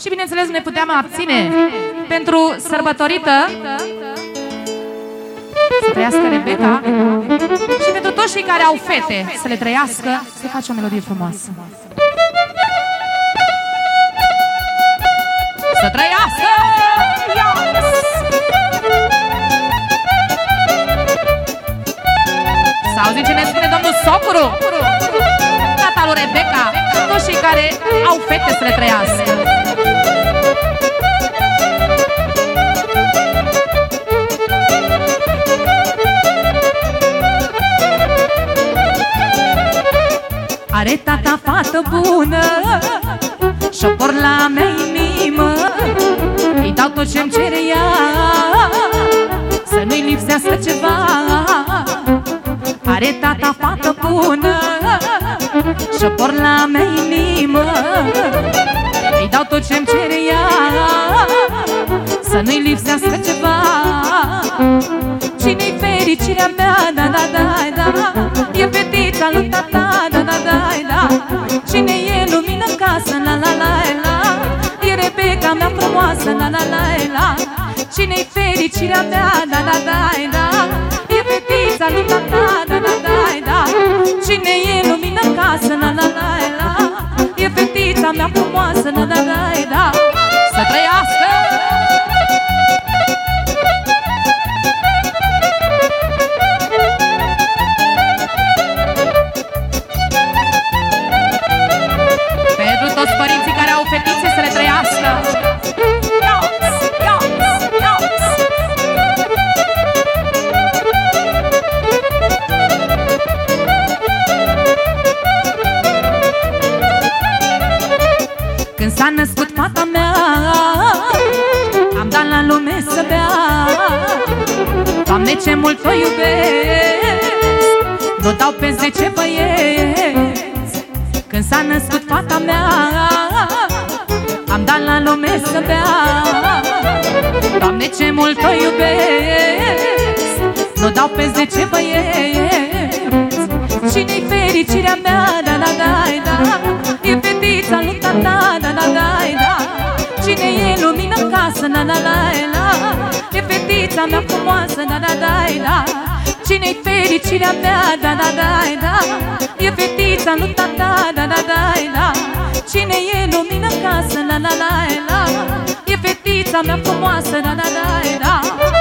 Și bineînțeles ne puteam abține pentru sărbătorită să trăiască Rebecca și pentru toți cei care au fete să le trăiască, să faci o melodie frumoasă. Să trăiască! Yes! Să auzim ce ne spune domnul Socuru, tata lui Rebecca și toți cei care au fete să le trăiască. Are tata fată bună Șopor la mea inimă. Îi dau tot ce-mi cere ea Să nu-i lipsească ceva. Are tata fată bună Șopor la mea inimă. Îi dau tot ce-mi cere ea Să nu-i lipsească ceva. Cine-i fericirea mea, da, da, da, da E fetița lui tata, Rebecca mea frumoasă, la, la, la, la. Cine-i fericirea mea, da, da, da, da E fetița lui tata, da, da, da, da Cine e lumină în casă, la, la, la, la. E fetița mea frumoasă, s-a născut fata mea. Am dat la lume să bea. Doamne ce mult o iubesc. Nu dau pe zece băieți Când s-a născut fata mea Am dat la lume să bea. Doamne ce mult o iubesc. Nu dau pe zece băieți Cine-i fericirea mea, da, da, da, da. E fetița lui tata, lumină în casă, da, da, da, da E fetița mea frumoasă, da, da, da, da Cine-i fericirea mea, da, da, da, da E fetița lui tata, da, da, da, da Cine e lumină în casă, la, la, la, la E fetița mea frumoasă, da, da, da, da